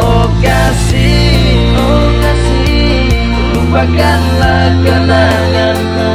Oh, oh, lupakanlah kenanganku.